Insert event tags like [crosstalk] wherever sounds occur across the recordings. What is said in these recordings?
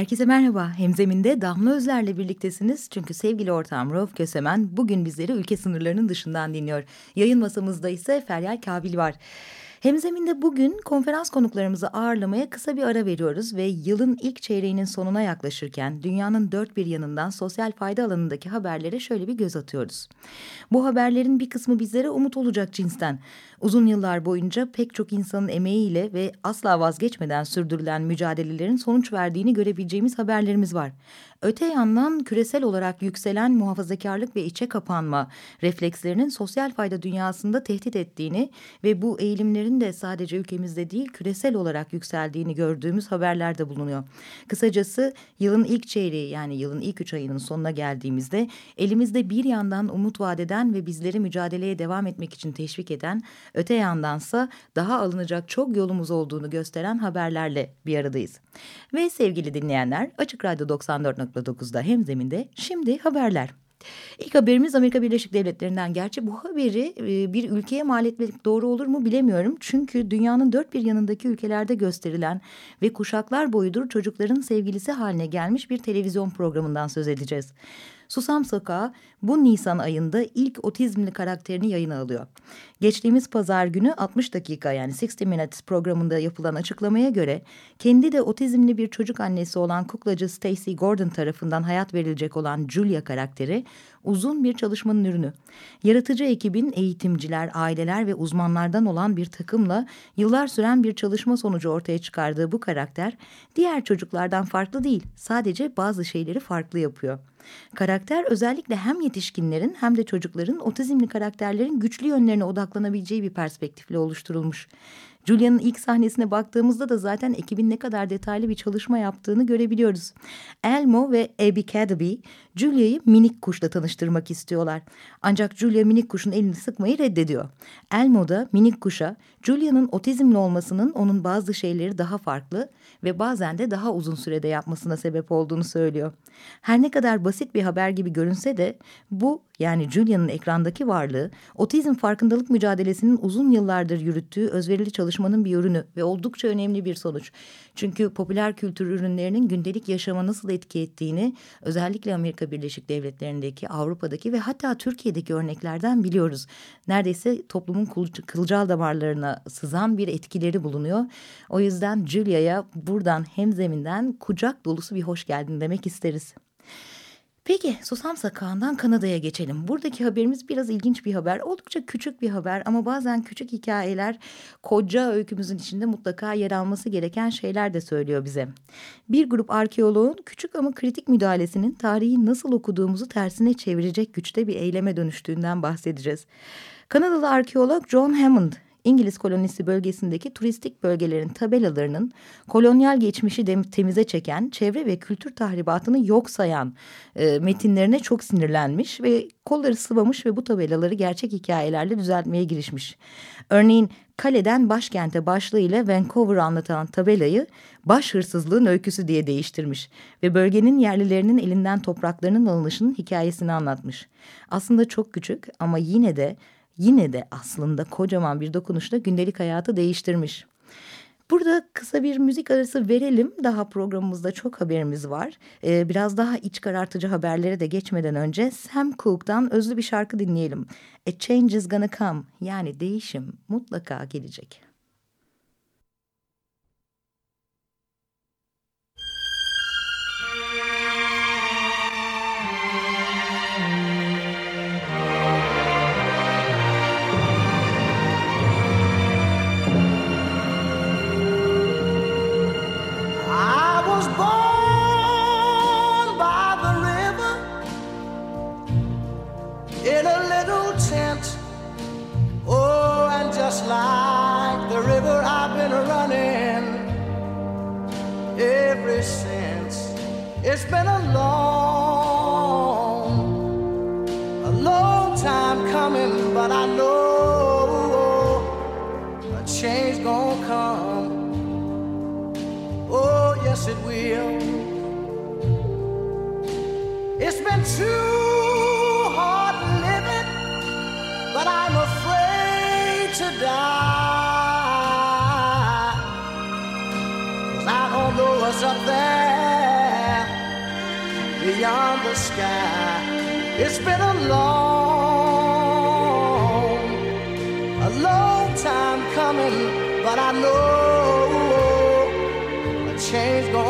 Herkese merhaba. Hemzeminde Damla Özler'le birliktesiniz. Çünkü sevgili ortağım Rauf Kösemen bugün bizleri ülke sınırlarının dışından dinliyor. Yayın masamızda ise Feryal Kabil var. Hemzeminde bugün konferans konuklarımızı ağırlamaya kısa bir ara veriyoruz ve yılın ilk çeyreğinin sonuna yaklaşırken dünyanın dört bir yanından sosyal fayda alanındaki haberlere şöyle bir göz atıyoruz. Bu haberlerin bir kısmı bizlere umut olacak cinsten. Uzun yıllar boyunca pek çok insanın emeğiyle ve asla vazgeçmeden sürdürülen mücadelelerin sonuç verdiğini görebileceğimiz haberlerimiz var. Öte yandan küresel olarak yükselen muhafazakarlık ve içe kapanma reflekslerinin sosyal fayda dünyasında tehdit ettiğini ve bu eğilimlerin de sadece ülkemizde değil küresel olarak yükseldiğini gördüğümüz haberlerde bulunuyor. Kısacası yılın ilk çeyreği yani yılın ilk üç ayının sonuna geldiğimizde elimizde bir yandan umut vadeden ve bizleri mücadeleye devam etmek için teşvik eden öte yandansa daha alınacak çok yolumuz olduğunu gösteren haberlerle bir aradayız. Ve sevgili dinleyenler Açık Radyo 94.9'da hemzeminde şimdi haberler. İlk haberimiz Amerika Birleşik Devletleri'nden. Gerçi bu haberi e, bir ülkeye mal etmek doğru olur mu bilemiyorum. Çünkü dünyanın dört bir yanındaki ülkelerde gösterilen ve kuşaklar boyudur çocukların sevgilisi haline gelmiş bir televizyon programından söz edeceğiz. Susam Sokağı bu Nisan ayında ilk otizmli karakterini yayına alıyor. Geçtiğimiz pazar günü 60 dakika yani 60 Minutes programında yapılan açıklamaya göre kendi de otizmli bir çocuk annesi olan kuklacı Stacy Gordon tarafından hayat verilecek olan Julia karakteri uzun bir çalışmanın ürünü. Yaratıcı ekibin eğitimciler, aileler ve uzmanlardan olan bir takımla yıllar süren bir çalışma sonucu ortaya çıkardığı bu karakter diğer çocuklardan farklı değil. Sadece bazı şeyleri farklı yapıyor. Karakter özellikle hem yetişkinlerin hem de çocukların otizmli karakterlerin güçlü yönlerine odaklanabileceği bir perspektifle oluşturulmuş. Julia'nın ilk sahnesine baktığımızda da zaten ekibin ne kadar detaylı bir çalışma yaptığını görebiliyoruz. Elmo ve Abby Cadby Julia'yı minik kuşla tanıştırmak istiyorlar. Ancak Julia minik kuşun elini sıkmayı reddediyor. Elmo da minik kuşa Julia'nın otizmli olmasının onun bazı şeyleri daha farklı ve bazen de daha uzun sürede yapmasına sebep olduğunu söylüyor. Her ne kadar basit bir haber gibi görünse de bu yani Julia'nın ekrandaki varlığı otizm farkındalık mücadelesinin uzun yıllardır yürüttüğü özverili çalışmanın bir ürünü ve oldukça önemli bir sonuç. Çünkü popüler kültür ürünlerinin gündelik yaşama nasıl etki ettiğini özellikle Amerika Birleşik Devletleri'ndeki, Avrupa'daki ve hatta Türkiye'deki örneklerden biliyoruz. Neredeyse toplumun kılcal damarlarına sızan bir etkileri bulunuyor. O yüzden Julia'ya buradan hem zeminden kucak dolusu bir hoş geldin demek isteriz. Peki Susam Sakağı'ndan Kanada'ya geçelim. Buradaki haberimiz biraz ilginç bir haber. Oldukça küçük bir haber ama bazen küçük hikayeler koca öykümüzün içinde mutlaka yer alması gereken şeyler de söylüyor bize. Bir grup arkeoloğun küçük ama kritik müdahalesinin tarihi nasıl okuduğumuzu tersine çevirecek güçte bir eyleme dönüştüğünden bahsedeceğiz. Kanadalı arkeolog John Hammond İngiliz kolonisi bölgesindeki turistik bölgelerin tabelalarının kolonyal geçmişi temize çeken, çevre ve kültür tahribatını yok sayan e, metinlerine çok sinirlenmiş ve kolları sıvamış ve bu tabelaları gerçek hikayelerle düzeltmeye girişmiş. Örneğin kaleden başkente başlığıyla Vancouver'ı anlatan tabelayı baş hırsızlığın öyküsü diye değiştirmiş ve bölgenin yerlilerinin elinden topraklarının alınışının hikayesini anlatmış. Aslında çok küçük ama yine de yine de aslında kocaman bir dokunuşla gündelik hayatı değiştirmiş. Burada kısa bir müzik arası verelim. Daha programımızda çok haberimiz var. Ee, biraz daha iç karartıcı haberlere de geçmeden önce Sam Cooke'dan özlü bir şarkı dinleyelim. A Change is Gonna Come yani değişim mutlaka gelecek. It's been a long, beyond the sky. It's been a long, a long time coming, but I know a change gonna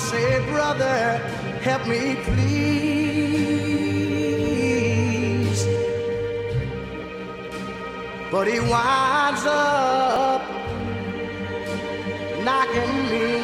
say, Brother, help me please. But he winds up knocking me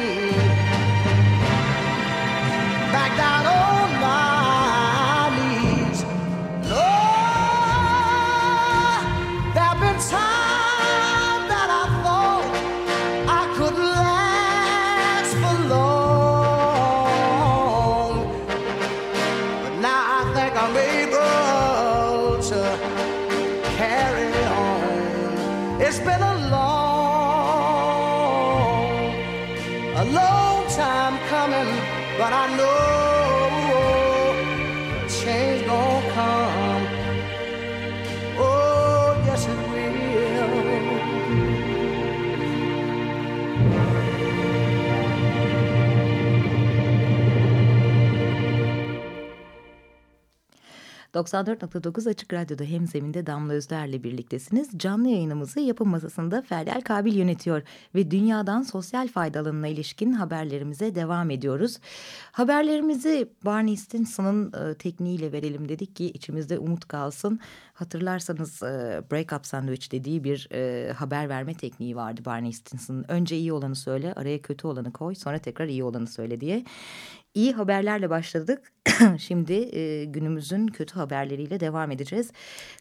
94.9 Açık Radyo'da hemzeminde Damla Özler'le birliktesiniz. Canlı yayınımızı yapım masasında Feryal Kabil yönetiyor ve dünyadan sosyal fayda alanına ilişkin haberlerimize devam ediyoruz. Haberlerimizi Barney Stinson'ın e, tekniğiyle verelim dedik ki içimizde umut kalsın. Hatırlarsanız e, break up sandwich dediği bir e, haber verme tekniği vardı Barney Stinson'ın. Önce iyi olanı söyle, araya kötü olanı koy, sonra tekrar iyi olanı söyle diye. İyi haberlerle başladık. [clears throat] Şimdi e, günümüzün kötü haberleriyle devam edeceğiz.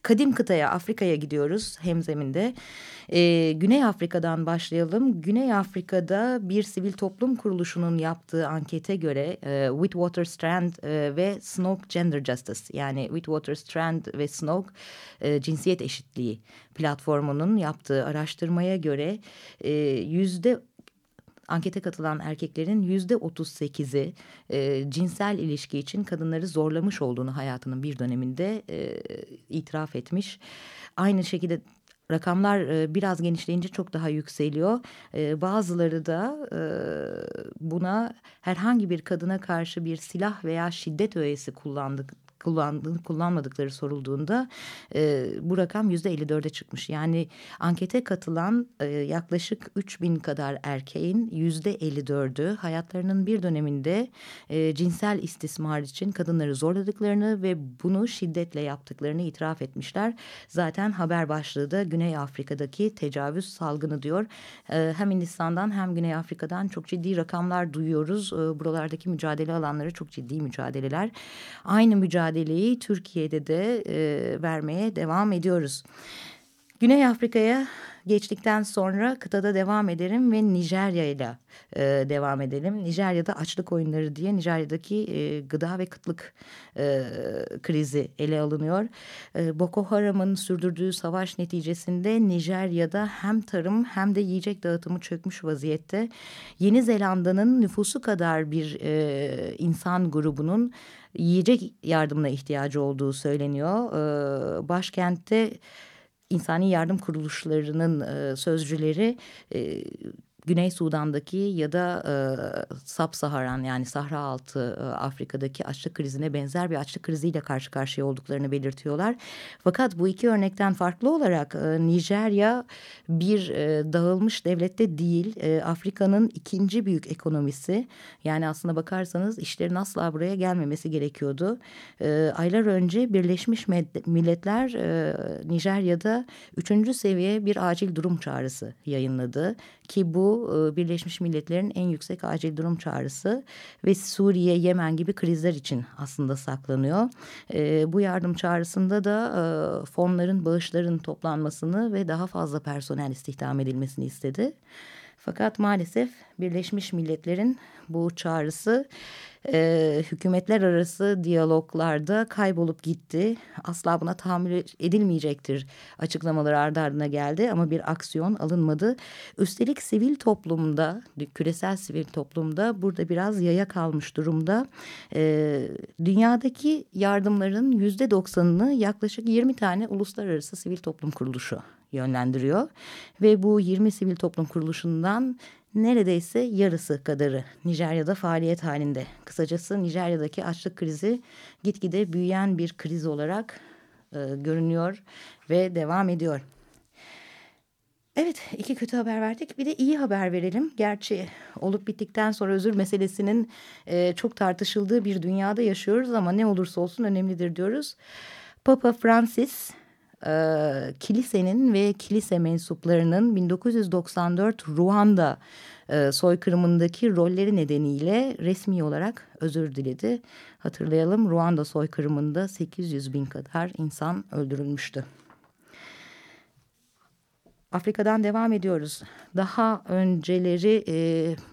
Kadim kıtaya Afrika'ya gidiyoruz hemzeminde. E, Güney Afrika'dan başlayalım. Güney Afrika'da bir sivil toplum kuruluşunun yaptığı ankete göre e, Witwater Strand e, ve Snoke Gender Justice yani Witwater Strand ve Snoke e, cinsiyet eşitliği platformunun yaptığı araştırmaya göre e, yüzde ankete katılan erkeklerin yüzde otuz sekizi e, cinsel ilişki için kadınları zorlamış olduğunu hayatının bir döneminde e, itiraf etmiş. Aynı şekilde rakamlar e, biraz genişleyince çok daha yükseliyor. E, bazıları da e, buna herhangi bir kadına karşı bir silah veya şiddet öğesi kullandık kullandığını kullanmadıkları sorulduğunda e, bu rakam yüzde 54'e çıkmış. Yani ankete katılan e, yaklaşık 3000 kadar erkeğin yüzde 54'ü hayatlarının bir döneminde e, cinsel istismar için kadınları zorladıklarını ve bunu şiddetle yaptıklarını itiraf etmişler. Zaten haber başlığı da Güney Afrika'daki tecavüz salgını diyor. E, hem Hindistan'dan hem Güney Afrika'dan çok ciddi rakamlar duyuyoruz. E, buralardaki mücadele alanları çok ciddi mücadeleler. Aynı mücadeleyi Türkiye'de de e, vermeye devam ediyoruz. Güney Afrika'ya geçtikten sonra kıtada devam ederim ve Nijerya ile devam edelim. Nijerya'da açlık oyunları diye Nijerya'daki e, gıda ve kıtlık e, krizi ele alınıyor. E, Boko Haram'ın sürdürdüğü savaş neticesinde Nijerya'da hem tarım hem de yiyecek dağıtımı çökmüş vaziyette. Yeni Zelanda'nın nüfusu kadar bir e, insan grubunun yiyecek yardımına ihtiyacı olduğu söyleniyor. E, başkentte insani yardım kuruluşlarının e, sözcüleri e, Güney Sudan'daki ya da e, Sap-Saharan yani Sahra altı e, Afrika'daki açlık krizine benzer bir açlık kriziyle karşı karşıya olduklarını belirtiyorlar. Fakat bu iki örnekten farklı olarak e, Nijerya bir e, dağılmış devlette değil e, Afrika'nın ikinci büyük ekonomisi. Yani aslında bakarsanız işlerin asla buraya gelmemesi gerekiyordu. E, aylar önce Birleşmiş Milletler e, Nijerya'da üçüncü seviye bir acil durum çağrısı yayınladı ki bu e, Birleşmiş Milletler'in en yüksek acil durum çağrısı ve Suriye, Yemen gibi krizler için aslında saklanıyor. E, bu yardım çağrısında da e, fonların, bağışların toplanmasını ve daha fazla personel istihdam edilmesini istedi. Fakat maalesef Birleşmiş Milletler'in bu çağrısı e, hükümetler arası diyaloglarda kaybolup gitti. Asla buna tahammül edilmeyecektir açıklamaları ardı ardına geldi ama bir aksiyon alınmadı. Üstelik sivil toplumda, küresel sivil toplumda burada biraz yaya kalmış durumda. E, dünyadaki yardımların yüzde doksanını yaklaşık 20 tane uluslararası sivil toplum kuruluşu yönlendiriyor. Ve bu 20 sivil toplum kuruluşundan neredeyse yarısı kadarı Nijerya'da faaliyet halinde. Kısacası Nijerya'daki açlık krizi gitgide büyüyen bir kriz olarak e, görünüyor ve devam ediyor. Evet iki kötü haber verdik bir de iyi haber verelim. Gerçi olup bittikten sonra özür meselesinin e, çok tartışıldığı bir dünyada yaşıyoruz ama ne olursa olsun önemlidir diyoruz. Papa Francis e, kilisenin ve kilise mensuplarının 1994 Ruanda e, soykırımındaki rolleri nedeniyle resmi olarak özür diledi. Hatırlayalım Ruanda soykırımında 800 bin kadar insan öldürülmüştü. Afrika'dan devam ediyoruz. Daha önceleri e,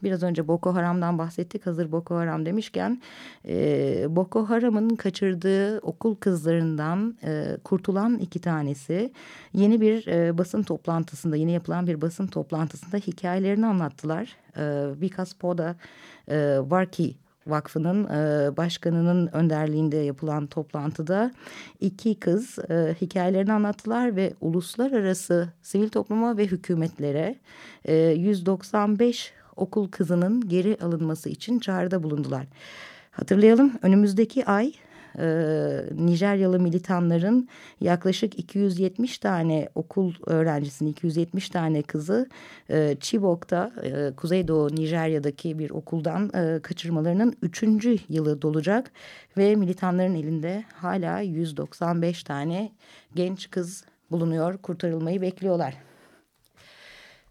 biraz önce Boko Haram'dan bahsettik. Hazır Boko Haram demişken e, Boko Haram'ın kaçırdığı okul kızlarından e, kurtulan iki tanesi yeni bir e, basın toplantısında yeni yapılan bir basın toplantısında hikayelerini anlattılar. E, Vikas Poda e, Varki Vakfı'nın e, başkanının önderliğinde yapılan toplantıda iki kız e, hikayelerini anlattılar ve uluslararası sivil topluma ve hükümetlere e, 195 okul kızının geri alınması için çağrıda bulundular. Hatırlayalım önümüzdeki ay e, Nijeryalı militanların yaklaşık 270 tane okul öğrencisini, 270 tane kızı e, Chibok'ta, e, Kuzeydoğu Nijerya'daki bir okuldan e, kaçırmalarının üçüncü yılı dolacak ve militanların elinde hala 195 tane genç kız bulunuyor, kurtarılmayı bekliyorlar.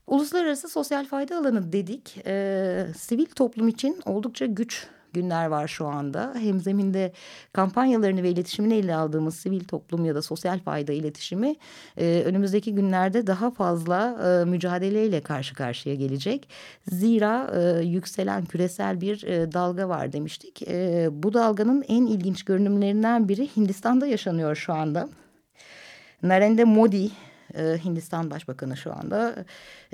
Uluslararası sosyal fayda alanı dedik. E, sivil toplum için oldukça güç günler var şu anda. Hemzeminde kampanyalarını ve iletişimini ele aldığımız sivil toplum ya da sosyal fayda iletişimi e, önümüzdeki günlerde daha fazla e, mücadeleyle karşı karşıya gelecek. Zira e, yükselen küresel bir e, dalga var demiştik. E, bu dalganın en ilginç görünümlerinden biri Hindistan'da yaşanıyor şu anda. Narendra Modi e, Hindistan Başbakanı şu anda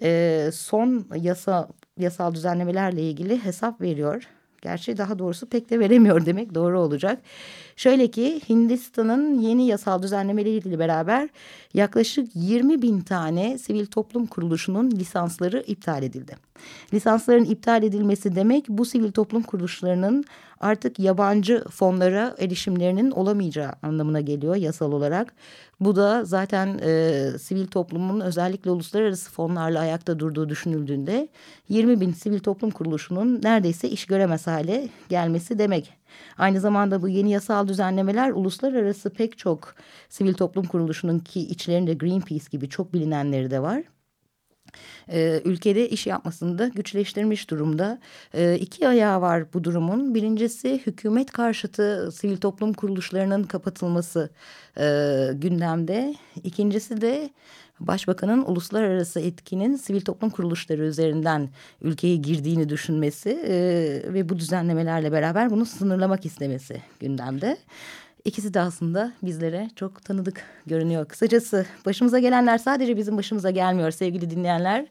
e, son yasa yasal düzenlemelerle ilgili hesap veriyor. Gerçi daha doğrusu pek de veremiyor demek doğru olacak. Şöyle ki Hindistan'ın yeni yasal düzenlemeleriyle beraber yaklaşık 20 bin tane sivil toplum kuruluşunun lisansları iptal edildi. Lisansların iptal edilmesi demek bu sivil toplum kuruluşlarının artık yabancı fonlara erişimlerinin olamayacağı anlamına geliyor yasal olarak. Bu da zaten e, sivil toplumun özellikle uluslararası fonlarla ayakta durduğu düşünüldüğünde 20 bin sivil toplum kuruluşunun neredeyse iş göremez hale gelmesi demek. Aynı zamanda bu yeni yasal düzenlemeler uluslararası pek çok sivil toplum kuruluşunun ki içlerinde Greenpeace gibi çok bilinenleri de var e, ülkede iş yapmasını da güçleştirmiş durumda. E, iki ayağı var bu durumun. Birincisi hükümet karşıtı sivil toplum kuruluşlarının kapatılması e, gündemde. İkincisi de Başbakanın uluslararası etkinin sivil toplum kuruluşları üzerinden ülkeye girdiğini düşünmesi e, ve bu düzenlemelerle beraber bunu sınırlamak istemesi gündemde. İkisi de aslında bizlere çok tanıdık görünüyor. Kısacası başımıza gelenler sadece bizim başımıza gelmiyor sevgili dinleyenler.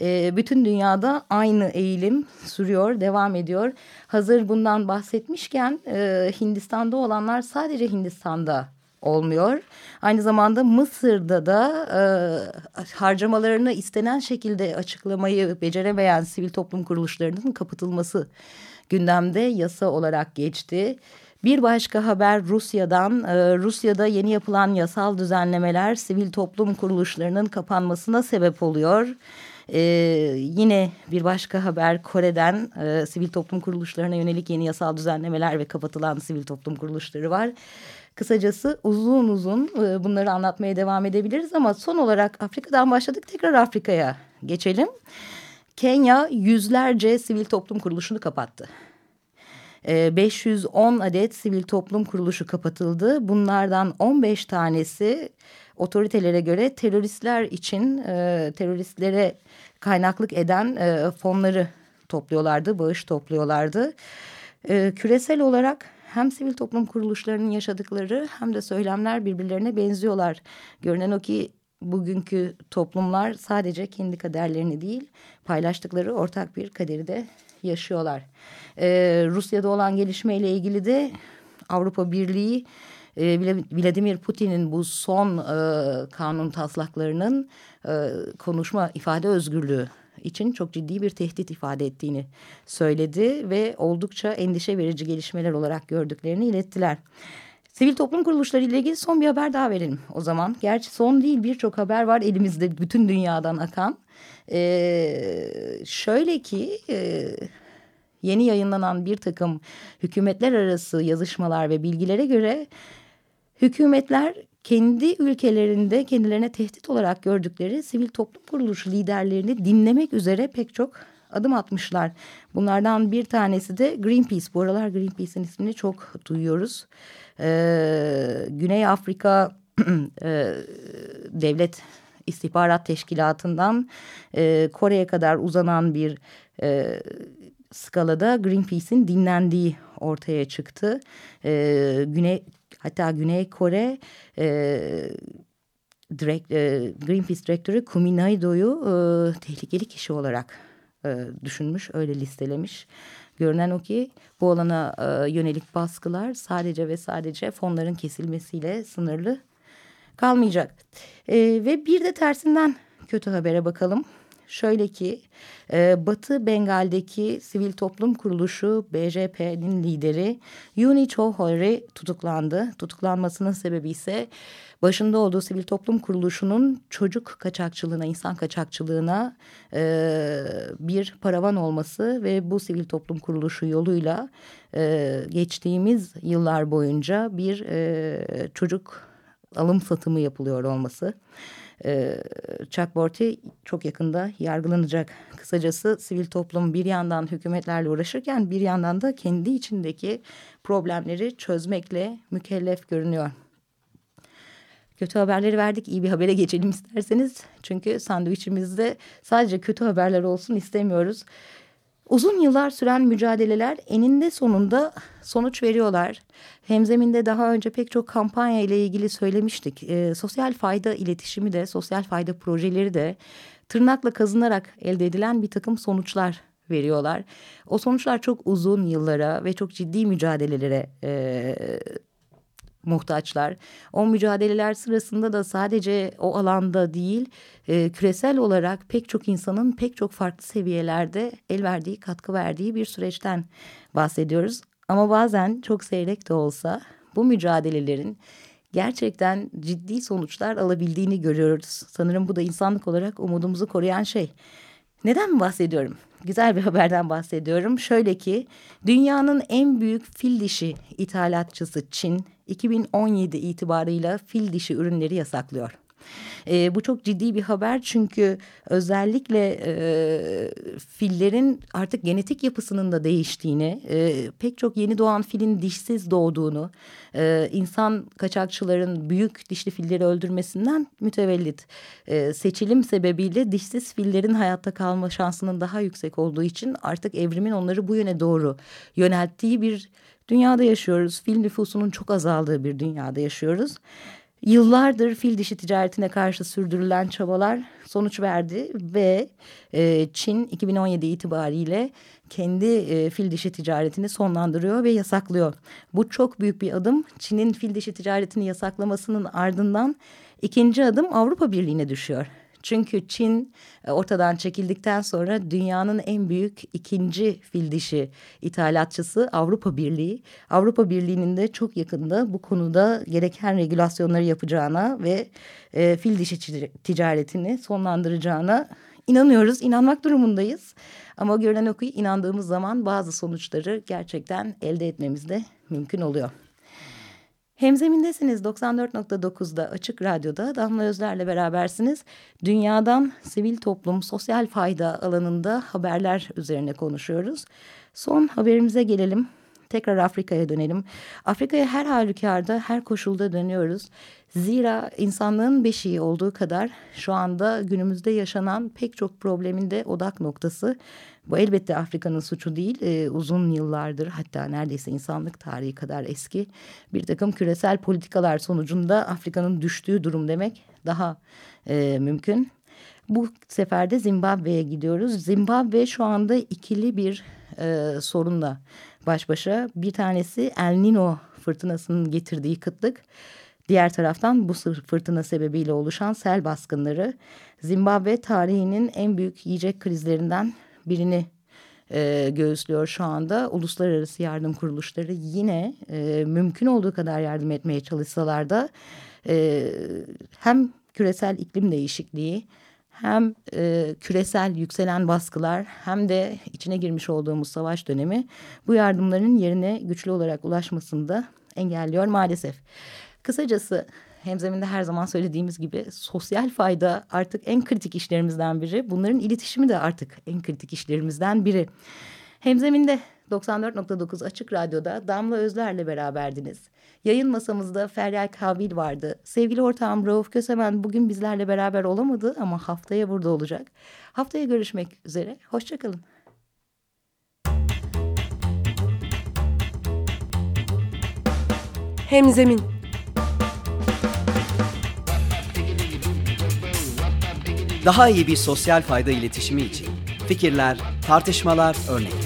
E, bütün dünyada aynı eğilim sürüyor, devam ediyor. Hazır bundan bahsetmişken e, Hindistan'da olanlar sadece Hindistan'da olmuyor. Aynı zamanda Mısır'da da e, harcamalarını istenen şekilde açıklamayı beceremeyen sivil toplum kuruluşlarının kapatılması gündemde yasa olarak geçti. Bir başka haber Rusya'dan. Ee, Rusya'da yeni yapılan yasal düzenlemeler sivil toplum kuruluşlarının kapanmasına sebep oluyor. Ee, yine bir başka haber Kore'den e, sivil toplum kuruluşlarına yönelik yeni yasal düzenlemeler ve kapatılan sivil toplum kuruluşları var. Kısacası uzun uzun e, bunları anlatmaya devam edebiliriz ama son olarak Afrika'dan başladık tekrar Afrika'ya geçelim. Kenya yüzlerce sivil toplum kuruluşunu kapattı. 510 ee, adet sivil toplum kuruluşu kapatıldı. Bunlardan 15 tanesi otoritelere göre teröristler için e, teröristlere kaynaklık eden e, fonları topluyorlardı, bağış topluyorlardı. E, küresel olarak hem sivil toplum kuruluşlarının yaşadıkları hem de söylemler birbirlerine benziyorlar. Görünen o ki bugünkü toplumlar sadece kendi kaderlerini değil paylaştıkları ortak bir kaderi de yaşıyorlar. Ee, Rusya'da olan gelişmeyle ilgili de Avrupa Birliği e, Vladimir Putin'in bu son e, kanun taslaklarının e, konuşma ifade özgürlüğü için çok ciddi bir tehdit ifade ettiğini söyledi ve oldukça endişe verici gelişmeler olarak gördüklerini ilettiler. Sivil toplum kuruluşları ile ilgili son bir haber daha verelim o zaman. Gerçi son değil birçok haber var elimizde bütün dünyadan akan. Ee, şöyle ki e, yeni yayınlanan bir takım hükümetler arası yazışmalar ve bilgilere göre hükümetler kendi ülkelerinde kendilerine tehdit olarak gördükleri sivil toplum kuruluşu liderlerini dinlemek üzere pek çok adım atmışlar. Bunlardan bir tanesi de Greenpeace. Bu aralar Greenpeace'in ismini çok duyuyoruz. Ee, Güney Afrika [clears throat] e, Devlet İstihbarat Teşkilatı'ndan e, Kore'ye kadar uzanan bir e, skalada Greenpeace'in dinlendiği ortaya çıktı. E, Güney hatta Güney Kore e, direkt, e, Greenpeace direktörü Kuminaido'yu e, tehlikeli kişi olarak e, düşünmüş, öyle listelemiş. Görünen o ki bu alana e, yönelik baskılar sadece ve sadece fonların kesilmesiyle sınırlı kalmayacak. E, ve bir de tersinden kötü habere bakalım. Şöyle ki e, Batı Bengal'deki sivil toplum kuruluşu BJP'nin lideri Yuni Chohori tutuklandı. Tutuklanmasının sebebi ise başında olduğu sivil toplum kuruluşunun çocuk kaçakçılığına, insan kaçakçılığına e, bir paravan olması ve bu sivil toplum kuruluşu yoluyla e, geçtiğimiz yıllar boyunca bir e, çocuk alım satımı yapılıyor olması. E, Chuck Borty çok yakında yargılanacak. Kısacası sivil toplum bir yandan hükümetlerle uğraşırken bir yandan da kendi içindeki problemleri çözmekle mükellef görünüyor. Kötü haberleri verdik. iyi bir habere geçelim isterseniz. Çünkü sandviçimizde sadece kötü haberler olsun istemiyoruz. Uzun yıllar süren mücadeleler eninde sonunda sonuç veriyorlar. Hemzeminde daha önce pek çok kampanya ile ilgili söylemiştik. E, sosyal fayda iletişimi de, sosyal fayda projeleri de tırnakla kazınarak elde edilen bir takım sonuçlar veriyorlar. O sonuçlar çok uzun yıllara ve çok ciddi mücadelelere e, muhtaçlar. O mücadeleler sırasında da sadece o alanda değil e, küresel olarak pek çok insanın pek çok farklı seviyelerde el verdiği katkı verdiği bir süreçten bahsediyoruz. Ama bazen çok seyrek de olsa bu mücadelelerin gerçekten ciddi sonuçlar alabildiğini görüyoruz. Sanırım bu da insanlık olarak umudumuzu koruyan şey. Neden bahsediyorum? Güzel bir haberden bahsediyorum. Şöyle ki dünyanın en büyük fil dişi ithalatçısı Çin 2017 itibarıyla fil dişi ürünleri yasaklıyor. E, bu çok ciddi bir haber çünkü özellikle e, fillerin artık genetik yapısının da değiştiğini, e, pek çok yeni doğan filin dişsiz doğduğunu, e, insan kaçakçıların büyük dişli filleri öldürmesinden mütevellit e, seçilim sebebiyle dişsiz fillerin hayatta kalma şansının daha yüksek olduğu için artık evrimin onları bu yöne doğru yönelttiği bir dünyada yaşıyoruz. Fil nüfusunun çok azaldığı bir dünyada yaşıyoruz. Yıllardır fil dişi ticaretine karşı sürdürülen çabalar sonuç verdi ve e, Çin 2017 itibariyle kendi e, fil dişi ticaretini sonlandırıyor ve yasaklıyor. Bu çok büyük bir adım. Çin'in fil dişi ticaretini yasaklamasının ardından ikinci adım Avrupa Birliği'ne düşüyor. Çünkü Çin e, ortadan çekildikten sonra dünyanın en büyük ikinci fil dişi ithalatçısı Avrupa Birliği. Avrupa Birliği'nin de çok yakında bu konuda gereken regülasyonları yapacağına ve e, fil dişi ticaretini sonlandıracağına inanıyoruz, inanmak durumundayız. Ama görünen o ki inandığımız zaman bazı sonuçları gerçekten elde etmemiz de mümkün oluyor. Hemzemindesiniz 94.9'da Açık Radyo'da Damla Özler'le berabersiniz. Dünyadan sivil toplum, sosyal fayda alanında haberler üzerine konuşuyoruz. Son haberimize gelelim. Tekrar Afrika'ya dönelim. Afrika'ya her halükarda, her koşulda dönüyoruz. Zira insanlığın beşiği olduğu kadar şu anda günümüzde yaşanan pek çok problemin de odak noktası. Bu elbette Afrika'nın suçu değil. E, uzun yıllardır hatta neredeyse insanlık tarihi kadar eski bir takım küresel politikalar sonucunda Afrika'nın düştüğü durum demek daha e, mümkün. Bu sefer de Zimbabwe'ye gidiyoruz. Zimbabwe şu anda ikili bir e, sorunla baş başa. Bir tanesi El Nino fırtınasının getirdiği kıtlık. Diğer taraftan bu fırtına sebebiyle oluşan sel baskınları Zimbabwe tarihinin en büyük yiyecek krizlerinden birini e, göğüslüyor şu anda. Uluslararası yardım kuruluşları yine e, mümkün olduğu kadar yardım etmeye çalışsalar da e, hem küresel iklim değişikliği hem e, küresel yükselen baskılar hem de içine girmiş olduğumuz savaş dönemi bu yardımların yerine güçlü olarak ulaşmasını da engelliyor maalesef. Kısacası hemzeminde her zaman söylediğimiz gibi sosyal fayda artık en kritik işlerimizden biri. Bunların iletişimi de artık en kritik işlerimizden biri. Hemzeminde 94.9 Açık Radyo'da Damla Özler'le beraberdiniz. Yayın masamızda Feryal Kabil vardı. Sevgili ortağım Rauf Kösemen bugün bizlerle beraber olamadı ama haftaya burada olacak. Haftaya görüşmek üzere. Hoşçakalın. Hemzemin Daha iyi bir sosyal fayda iletişimi için fikirler, tartışmalar, örnekler.